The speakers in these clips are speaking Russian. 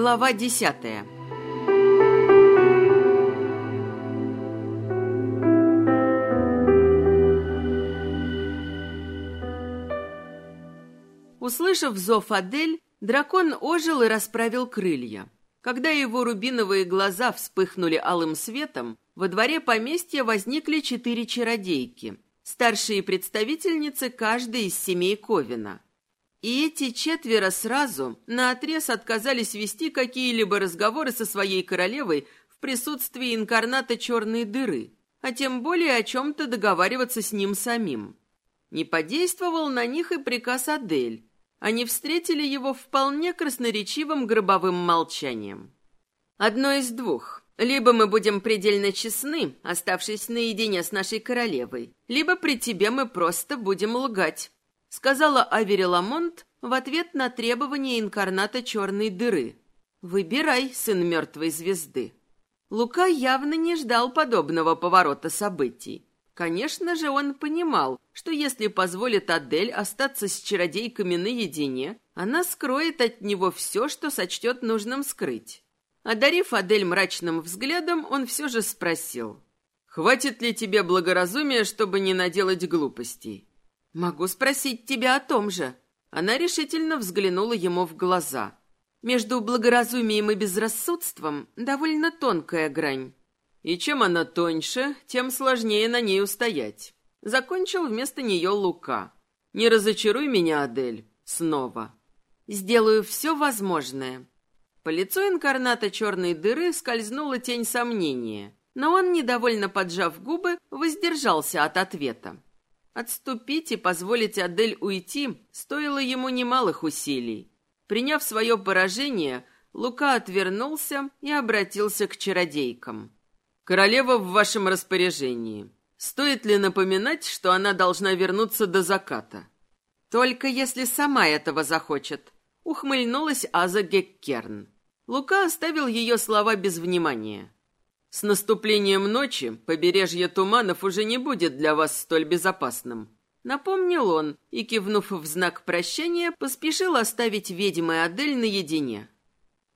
Глава десятая Услышав зов Адель, дракон ожил и расправил крылья. Когда его рубиновые глаза вспыхнули алым светом, во дворе поместья возникли четыре чародейки, старшие представительницы каждой из семей Ковина. И эти четверо сразу наотрез отказались вести какие-либо разговоры со своей королевой в присутствии инкарната черной дыры, а тем более о чем-то договариваться с ним самим. Не подействовал на них и приказ Адель, они встретили его вполне красноречивым гробовым молчанием. Одно из двух. Либо мы будем предельно честны, оставшись наедине с нашей королевой, либо при тебе мы просто будем лгать, сказала Авери Ламонт в ответ на требование инкарната черной дыры. Выбирай, сын мертвой звезды. Лука явно не ждал подобного поворота событий. Конечно же, он понимал, что если позволит Адель остаться с чародейками наедине, она скроет от него все, что сочтет нужным скрыть. Одарив Адель мрачным взглядом, он все же спросил. «Хватит ли тебе благоразумия, чтобы не наделать глупостей?» «Могу спросить тебя о том же». Она решительно взглянула ему в глаза. «Между благоразумием и безрассудством довольно тонкая грань. И чем она тоньше, тем сложнее на ней устоять. Закончил вместо нее Лука. Не разочаруй меня, Адель, снова. Сделаю все возможное. По лицу инкарната черной дыры скользнула тень сомнения, но он, недовольно поджав губы, воздержался от ответа. Отступить и позволить Адель уйти стоило ему немалых усилий. Приняв свое поражение, Лука отвернулся и обратился к чародейкам. Королева в вашем распоряжении. Стоит ли напоминать, что она должна вернуться до заката? Только если сама этого захочет. Ухмыльнулась Аза Геккерн. Лука оставил ее слова без внимания. С наступлением ночи побережье туманов уже не будет для вас столь безопасным. Напомнил он и, кивнув в знак прощания, поспешил оставить ведьмы Адель наедине.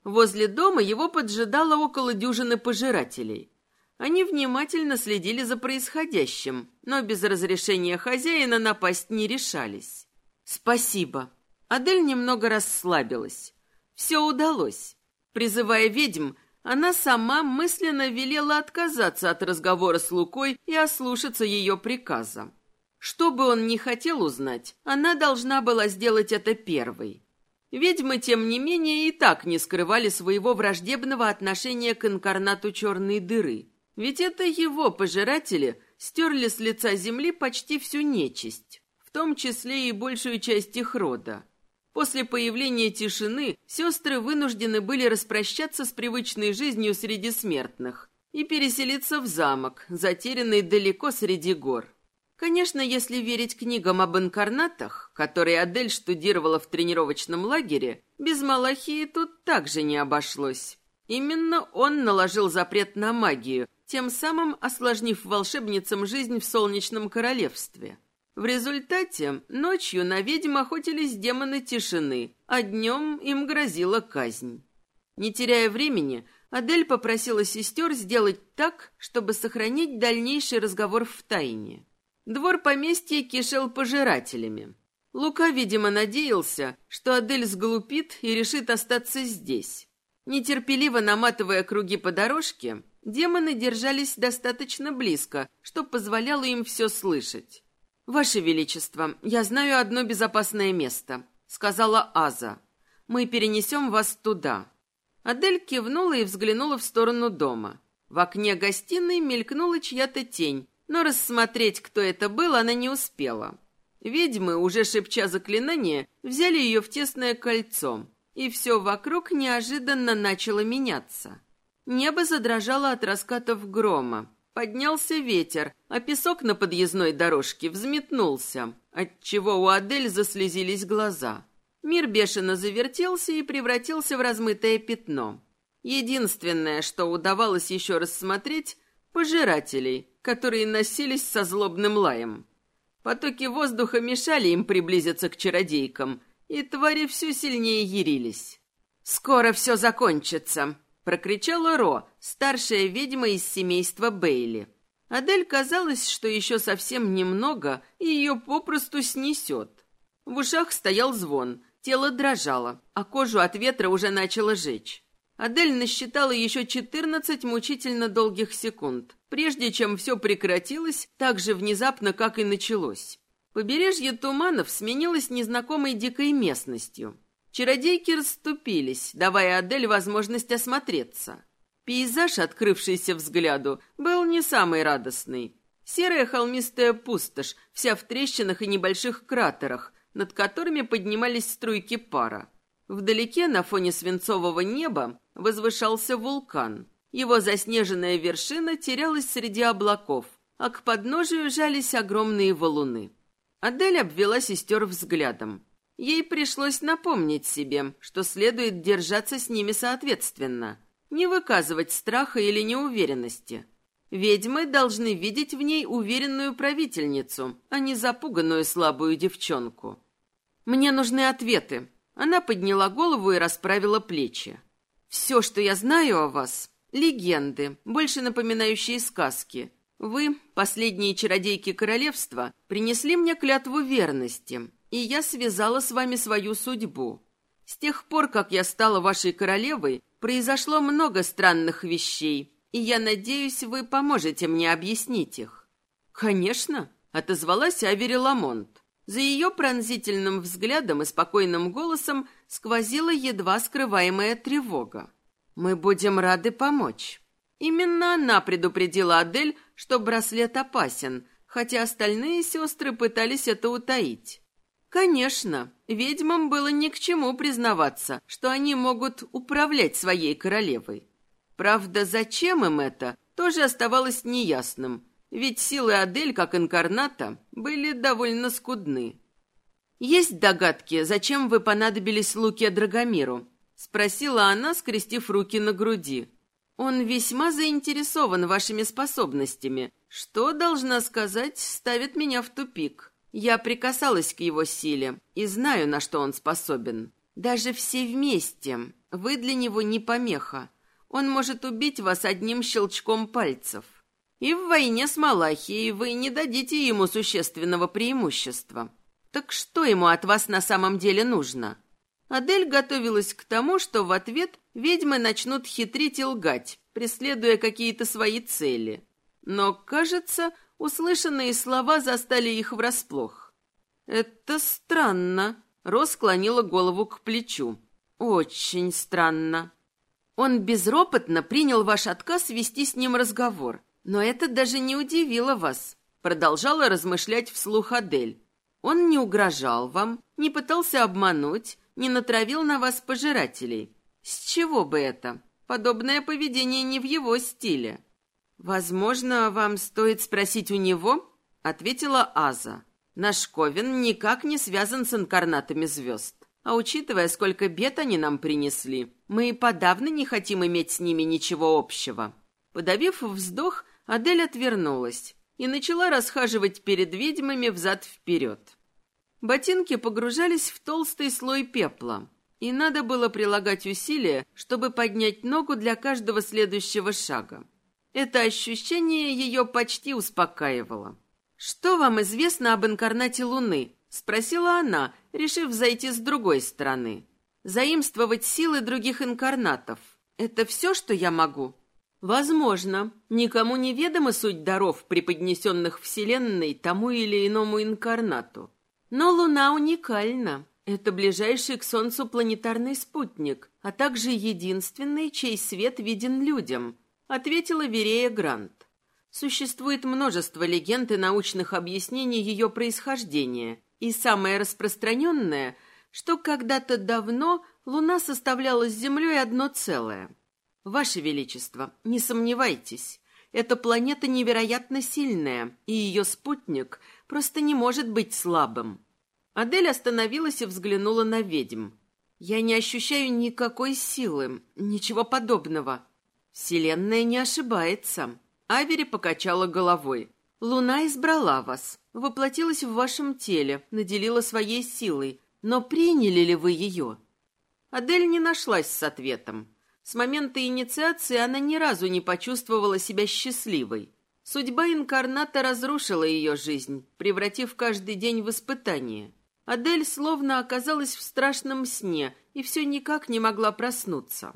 Возле дома его поджидало около дюжины пожирателей. Они внимательно следили за происходящим, но без разрешения хозяина напасть не решались. «Спасибо». Адель немного расслабилась. Все удалось. Призывая ведьм, она сама мысленно велела отказаться от разговора с Лукой и ослушаться ее приказа. Что бы он ни хотел узнать, она должна была сделать это первой. Ведьмы, тем не менее, и так не скрывали своего враждебного отношения к инкарнату черной дыры – ведь это его пожиратели стерли с лица земли почти всю нечисть, в том числе и большую часть их рода. После появления тишины сестры вынуждены были распрощаться с привычной жизнью среди смертных и переселиться в замок, затерянный далеко среди гор. Конечно, если верить книгам об инкарнатах, которые Адель штудировала в тренировочном лагере, без Малахии тут также не обошлось. Именно он наложил запрет на магию, тем самым осложнив волшебницам жизнь в Солнечном Королевстве. В результате ночью на ведьм охотились демоны тишины, а днем им грозила казнь. Не теряя времени, Адель попросила сестер сделать так, чтобы сохранить дальнейший разговор в тайне. Двор поместья кишел пожирателями. Лука, видимо, надеялся, что Адель сглупит и решит остаться здесь. Нетерпеливо наматывая круги по дорожке, Демоны держались достаточно близко, что позволяло им все слышать. «Ваше Величество, я знаю одно безопасное место», — сказала Аза. «Мы перенесем вас туда». Адель кивнула и взглянула в сторону дома. В окне гостиной мелькнула чья-то тень, но рассмотреть, кто это был, она не успела. Ведьмы, уже шепча заклинание, взяли ее в тесное кольцо, и все вокруг неожиданно начало меняться. Небо задрожало от раскатов грома. Поднялся ветер, а песок на подъездной дорожке взметнулся, отчего у Адель заслезились глаза. Мир бешено завертелся и превратился в размытое пятно. Единственное, что удавалось еще рассмотреть — пожирателей, которые носились со злобным лаем. Потоки воздуха мешали им приблизиться к чародейкам, и твари все сильнее ярились. «Скоро все закончится», — прокричала Ро, старшая ведьма из семейства Бейли. Адель казалось, что еще совсем немного, и ее попросту снесет. В ушах стоял звон, тело дрожало, а кожу от ветра уже начало жечь. Адель насчитала еще четырнадцать мучительно долгих секунд, прежде чем все прекратилось так же внезапно, как и началось. Побережье туманов сменилось незнакомой дикой местностью. Чародейки расступились, давая Адель возможность осмотреться. Пейзаж, открывшийся взгляду, был не самый радостный. Серая холмистая пустошь, вся в трещинах и небольших кратерах, над которыми поднимались струйки пара. Вдалеке, на фоне свинцового неба, возвышался вулкан. Его заснеженная вершина терялась среди облаков, а к подножию жались огромные валуны. Адель обвела сестер взглядом. Ей пришлось напомнить себе, что следует держаться с ними соответственно, не выказывать страха или неуверенности. Ведьмы должны видеть в ней уверенную правительницу, а не запуганную слабую девчонку. «Мне нужны ответы». Она подняла голову и расправила плечи. «Все, что я знаю о вас, легенды, больше напоминающие сказки. Вы, последние чародейки королевства, принесли мне клятву верности, и я связала с вами свою судьбу. С тех пор, как я стала вашей королевой, произошло много странных вещей, и я надеюсь, вы поможете мне объяснить их». «Конечно», — отозвалась Авери Ламонт. За ее пронзительным взглядом и спокойным голосом сквозила едва скрываемая тревога. «Мы будем рады помочь». Именно она предупредила Адель, что браслет опасен, хотя остальные сестры пытались это утаить. Конечно, ведьмам было ни к чему признаваться, что они могут управлять своей королевой. Правда, зачем им это, тоже оставалось неясным, ведь силы Адель, как инкарната, были довольно скудны. «Есть догадки, зачем вы понадобились Луке Драгомиру?» — спросила она, скрестив руки на груди. «Он весьма заинтересован вашими способностями, что, должна сказать, ставит меня в тупик». Я прикасалась к его силе и знаю, на что он способен. Даже все вместе. Вы для него не помеха. Он может убить вас одним щелчком пальцев. И в войне с Малахией вы не дадите ему существенного преимущества. Так что ему от вас на самом деле нужно? Адель готовилась к тому, что в ответ ведьмы начнут хитрить и лгать, преследуя какие-то свои цели. Но, кажется, Услышанные слова застали их врасплох. «Это странно», — Рос склонила голову к плечу. «Очень странно». Он безропотно принял ваш отказ вести с ним разговор. Но это даже не удивило вас, продолжала размышлять вслух Адель. Он не угрожал вам, не пытался обмануть, не натравил на вас пожирателей. С чего бы это? Подобное поведение не в его стиле. «Возможно, вам стоит спросить у него?» — ответила Аза. «Наш Ковен никак не связан с инкарнатами звезд. А учитывая, сколько бед они нам принесли, мы и подавно не хотим иметь с ними ничего общего». Подавив вздох, Адель отвернулась и начала расхаживать перед ведьмами взад-вперед. Ботинки погружались в толстый слой пепла, и надо было прилагать усилия, чтобы поднять ногу для каждого следующего шага. Это ощущение ее почти успокаивало. «Что вам известно об инкарнате Луны?» — спросила она, решив зайти с другой стороны. «Заимствовать силы других инкарнатов. Это все, что я могу?» «Возможно. Никому не ведома суть даров, преподнесенных Вселенной тому или иному инкарнату. Но Луна уникальна. Это ближайший к Солнцу планетарный спутник, а также единственный, чей свет виден людям — ответила Верея Грант. Существует множество легенд и научных объяснений ее происхождения, и самое распространенное, что когда-то давно Луна составляла с Землей одно целое. Ваше Величество, не сомневайтесь, эта планета невероятно сильная, и ее спутник просто не может быть слабым. Адель остановилась и взглянула на ведьм. «Я не ощущаю никакой силы, ничего подобного», «Вселенная не ошибается». Авери покачала головой. «Луна избрала вас, воплотилась в вашем теле, наделила своей силой. Но приняли ли вы ее?» Адель не нашлась с ответом. С момента инициации она ни разу не почувствовала себя счастливой. Судьба инкарната разрушила ее жизнь, превратив каждый день в испытание. Адель словно оказалась в страшном сне и все никак не могла проснуться.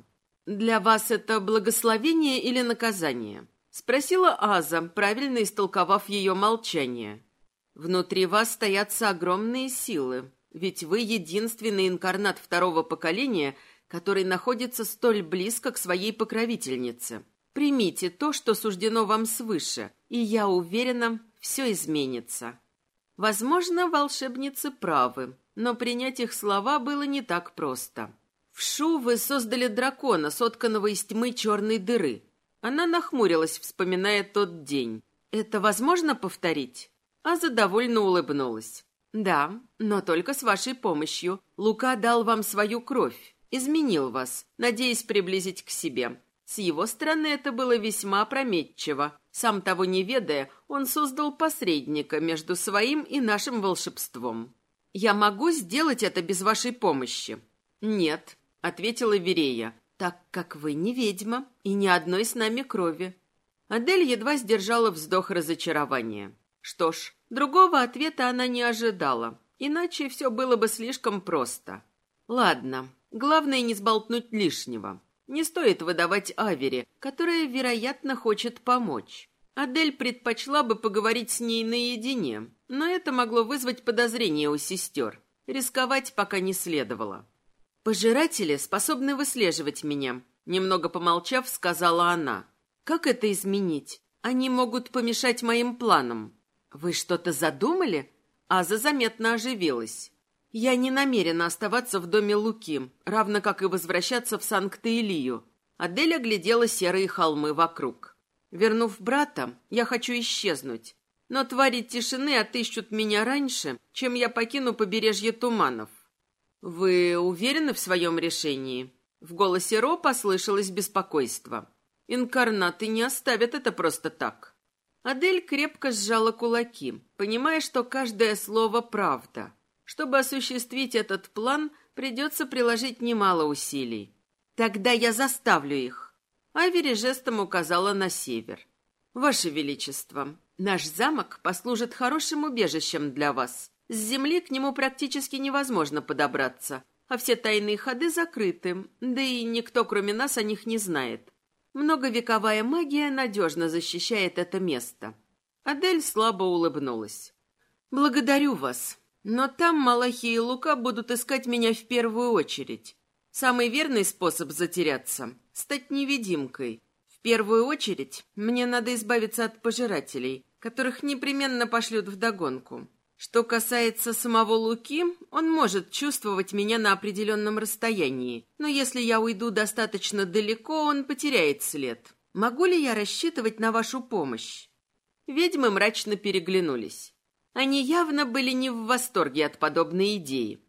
«Для вас это благословение или наказание?» — спросила Аза, правильно истолковав ее молчание. «Внутри вас стоятся огромные силы, ведь вы единственный инкарнат второго поколения, который находится столь близко к своей покровительнице. Примите то, что суждено вам свыше, и я уверена, все изменится». Возможно, волшебницы правы, но принять их слова было не так просто. В Шу вы создали дракона, сотканного из тьмы черной дыры. Она нахмурилась, вспоминая тот день. Это возможно повторить? Аза довольно улыбнулась. Да, но только с вашей помощью. Лука дал вам свою кровь, изменил вас, надеясь приблизить к себе. С его стороны это было весьма опрометчиво. Сам того не ведая, он создал посредника между своим и нашим волшебством. «Я могу сделать это без вашей помощи?» «Нет», — ответила Верея, «так как вы не ведьма и ни одной с нами крови». Адель едва сдержала вздох разочарования. Что ж, другого ответа она не ожидала, иначе все было бы слишком просто. Ладно, главное не сболтнуть лишнего. Не стоит выдавать Авере, которая, вероятно, хочет помочь. Адель предпочла бы поговорить с ней наедине, но это могло вызвать подозрения у сестер. Рисковать пока не следовало. «Пожиратели способны выслеживать меня», — немного помолчав, сказала она. «Как это изменить? Они могут помешать моим планам». «Вы что-то задумали?» Аза заметно оживилась. «Я не намерена оставаться в доме Луки, равно как и возвращаться в Санкт-Илию». Адель оглядела серые холмы вокруг. Вернув брата, я хочу исчезнуть. Но твари тишины отыщут меня раньше, чем я покину побережье туманов. Вы уверены в своем решении? В голосе Ро послышалось беспокойство. Инкарнаты не оставят это просто так. Адель крепко сжала кулаки, понимая, что каждое слово правда. Чтобы осуществить этот план, придется приложить немало усилий. Тогда я заставлю их. Авери жестом указала на север. «Ваше Величество, наш замок послужит хорошим убежищем для вас. С земли к нему практически невозможно подобраться, а все тайные ходы закрыты, да и никто, кроме нас, о них не знает. Многовековая магия надежно защищает это место». Адель слабо улыбнулась. «Благодарю вас, но там Малахи и Лука будут искать меня в первую очередь. Самый верный способ затеряться — стать невидимкой. В первую очередь мне надо избавиться от пожирателей, которых непременно пошлют вдогонку. Что касается самого Луки, он может чувствовать меня на определенном расстоянии, но если я уйду достаточно далеко, он потеряет след. Могу ли я рассчитывать на вашу помощь?» Ведьмы мрачно переглянулись. Они явно были не в восторге от подобной идеи.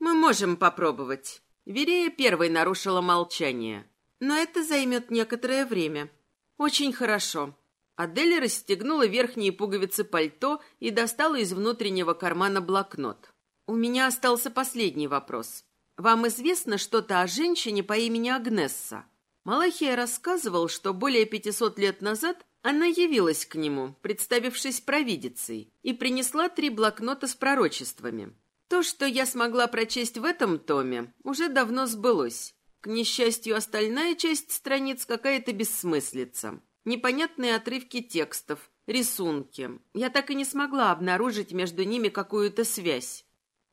«Мы можем попробовать. Верея первой нарушила молчание. «Но это займет некоторое время». «Очень хорошо». Адель расстегнула верхние пуговицы пальто и достала из внутреннего кармана блокнот. «У меня остался последний вопрос. Вам известно что-то о женщине по имени Агнесса?» Малахия рассказывал, что более 500 лет назад она явилась к нему, представившись провидицей, и принесла три блокнота с пророчествами. То, что я смогла прочесть в этом томе, уже давно сбылось. К несчастью, остальная часть страниц какая-то бессмыслица. Непонятные отрывки текстов, рисунки. Я так и не смогла обнаружить между ними какую-то связь.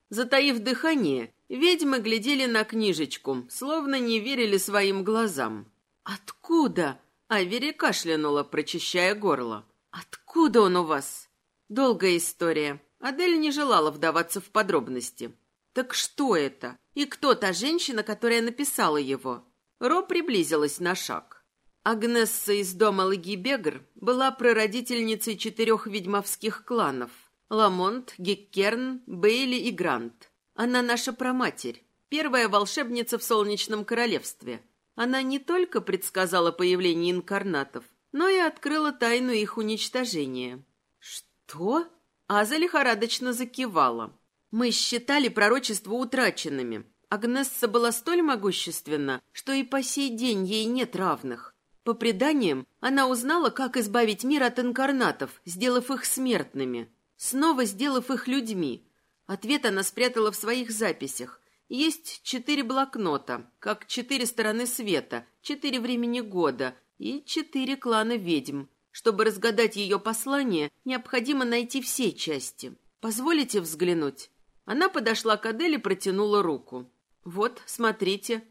Затаив дыхание, ведьмы глядели на книжечку, словно не верили своим глазам. «Откуда?» — Авери кашлянула, прочищая горло. «Откуда он у вас?» «Долгая история. Адель не желала вдаваться в подробности. «Так что это? И кто та женщина, которая написала его?» Ро приблизилась на шаг. Агнесса из дома Лагибегр была прародительницей четырех ведьмовских кланов – Ламонт, Геккерн, Бейли и Грант. Она наша проматерь, первая волшебница в Солнечном Королевстве. Она не только предсказала появление инкарнатов, но и открыла тайну их уничтожения. «Что?» Аза лихорадочно закивала. Мы считали пророчества утраченными. Агнесса была столь могущественна, что и по сей день ей нет равных. По преданиям, она узнала, как избавить мир от инкарнатов, сделав их смертными, снова сделав их людьми. Ответ она спрятала в своих записях. Есть четыре блокнота, как четыре стороны света, четыре времени года и четыре клана ведьм. Чтобы разгадать ее послание, необходимо найти все части. Позволите взглянуть? Она подошла к Аделе и протянула руку. Вот, смотрите.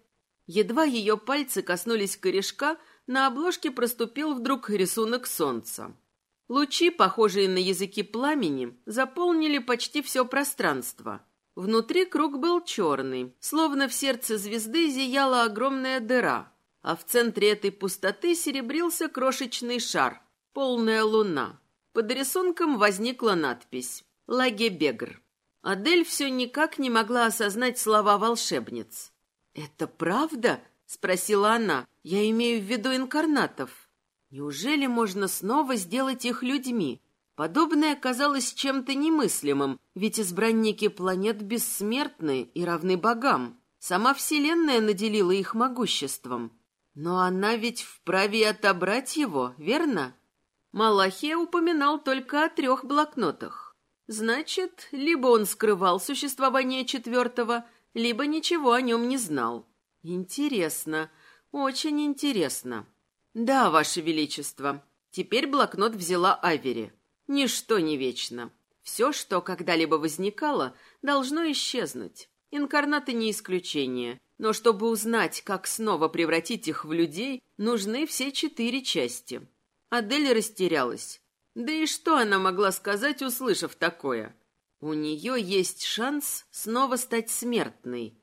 Едва ее пальцы коснулись корешка, на обложке проступил вдруг рисунок солнца. Лучи, похожие на языки пламени, заполнили почти все пространство. Внутри круг был черный, словно в сердце звезды зияла огромная дыра, а в центре этой пустоты серебрился крошечный шар, полная луна. Под рисунком возникла надпись «Лагебегр». Адель все никак не могла осознать слова волшебниц. «Это правда?» — спросила она. «Я имею в виду инкарнатов. Неужели можно снова сделать их людьми?» Подобное казалось чем-то немыслимым, ведь избранники планет бессмертны и равны богам. Сама Вселенная наделила их могуществом. Но она ведь вправе отобрать его, верно? Малахия упоминал только о трех блокнотах. Значит, либо он скрывал существование четвертого, либо ничего о нем не знал. Интересно, очень интересно. Да, Ваше Величество, теперь блокнот взяла Авери. Ничто не вечно. Все, что когда-либо возникало, должно исчезнуть. Инкарнаты не исключение. Но чтобы узнать, как снова превратить их в людей, нужны все четыре части. Адель растерялась. Да и что она могла сказать, услышав такое? У нее есть шанс снова стать смертной.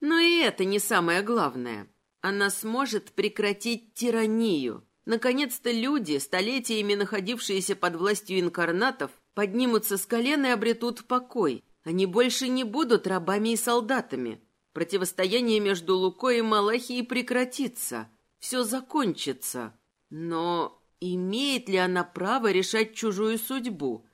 Но и это не самое главное. Она сможет прекратить тиранию. Наконец-то люди, столетиями находившиеся под властью инкарнатов, поднимутся с колен и обретут покой. Они больше не будут рабами и солдатами. Противостояние между Лукой и Малахией прекратится. Все закончится. Но имеет ли она право решать чужую судьбу?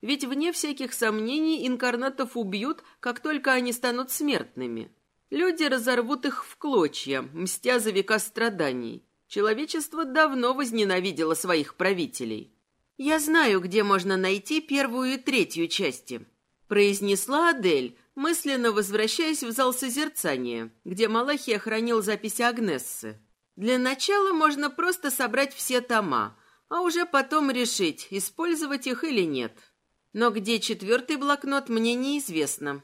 Ведь вне всяких сомнений инкарнатов убьют, как только они станут смертными. Люди разорвут их в клочья, мстя за века страданий. Человечество давно возненавидело своих правителей. «Я знаю, где можно найти первую и третью части», — произнесла Адель, мысленно возвращаясь в зал созерцания, где Малахия хранил записи Агнессы. «Для начала можно просто собрать все тома, а уже потом решить, использовать их или нет. Но где четвертый блокнот, мне неизвестно».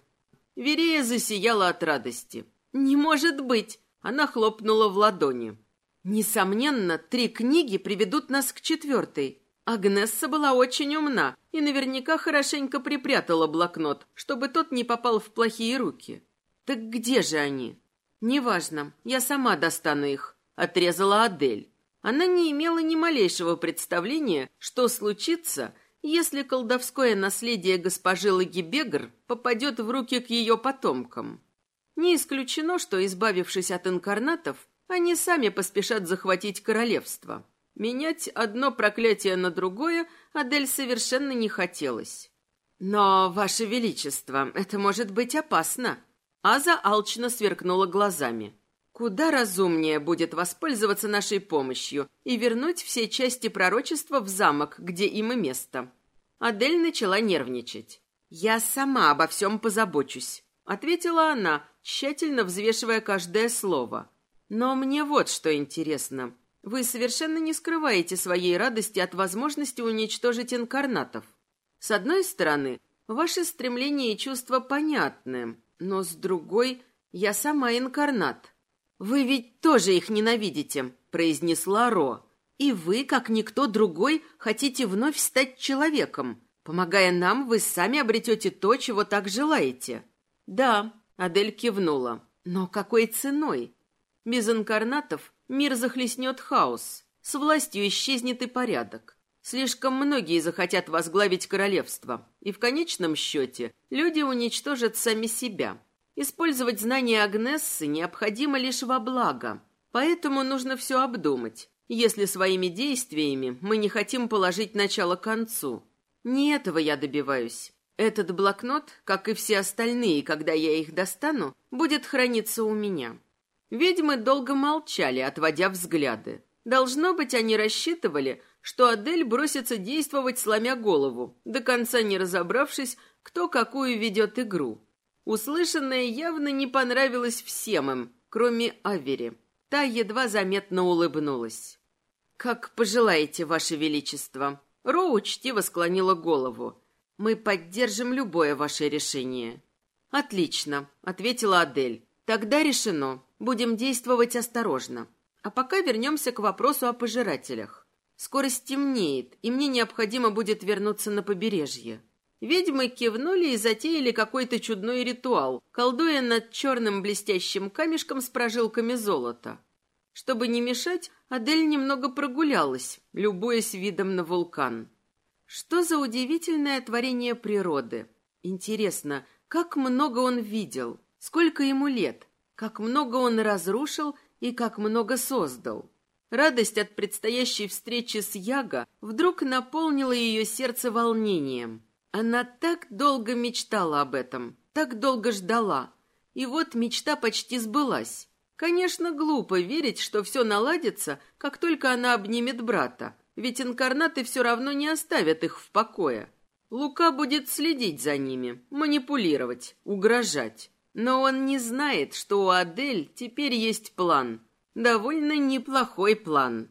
Верея засияла от радости. «Не может быть!» Она хлопнула в ладони. «Несомненно, три книги приведут нас к четвертой. Агнесса была очень умна и наверняка хорошенько припрятала блокнот, чтобы тот не попал в плохие руки. Так где же они? Неважно, я сама достану их, отрезала Адель. Она не имела ни малейшего представления, что случится, если колдовское наследие госпожи Лагибегр попадет в руки к ее потомкам. Не исключено, что, избавившись от инкарнатов, они сами поспешат захватить королевство. Менять одно проклятие на другое Адель совершенно не хотелось. «Но, Ваше Величество, это может быть опасно!» Аза алчно сверкнула глазами. «Куда разумнее будет воспользоваться нашей помощью и вернуть все части пророчества в замок, где им и место». Адель начала нервничать. «Я сама обо всем позабочусь», — ответила она, тщательно взвешивая каждое слово. «Но мне вот что интересно. Вы совершенно не скрываете своей радости от возможности уничтожить инкарнатов. С одной стороны, ваши стремления и чувства понятны, но с другой, я сама инкарнат. Вы ведь тоже их ненавидите, произнесла Ро. И вы, как никто другой, хотите вновь стать человеком. Помогая нам, вы сами обретете то, чего так желаете. Да, Адель кивнула. Но какой ценой? Без инкарнатов Мир захлестнет хаос, с властью исчезнет и порядок. Слишком многие захотят возглавить королевство, и в конечном счете люди уничтожат сами себя. Использовать знания Агнессы необходимо лишь во благо, поэтому нужно все обдумать, если своими действиями мы не хотим положить начало концу. Не этого я добиваюсь. Этот блокнот, как и все остальные, когда я их достану, будет храниться у меня. Ведьмы долго молчали, отводя взгляды. Должно быть, они рассчитывали, что Адель бросится действовать, сломя голову, до конца не разобравшись, кто какую ведет игру. Услышанное явно не понравилось всем им, кроме Авери. Та едва заметно улыбнулась. «Как пожелаете, Ваше Величество». Ро учтиво склонила голову. «Мы поддержим любое ваше решение». «Отлично», — ответила Адель. «Тогда решено. Будем действовать осторожно. А пока вернемся к вопросу о пожирателях. Скоро стемнеет, и мне необходимо будет вернуться на побережье». Ведьмы кивнули и затеяли какой-то чудной ритуал, колдуя над черным блестящим камешком с прожилками золота. Чтобы не мешать, Адель немного прогулялась, любуясь видом на вулкан. Что за удивительное творение природы? Интересно, как много он видел, сколько ему лет, как много он разрушил и как много создал. Радость от предстоящей встречи с Яго вдруг наполнила ее сердце волнением. Она так долго мечтала об этом, так долго ждала. И вот мечта почти сбылась. Конечно, глупо верить, что все наладится, как только она обнимет брата, ведь инкарнаты все равно не оставят их в покое. Лука будет следить за ними, манипулировать, угрожать. Но он не знает, что у Адель теперь есть план. Довольно неплохой план.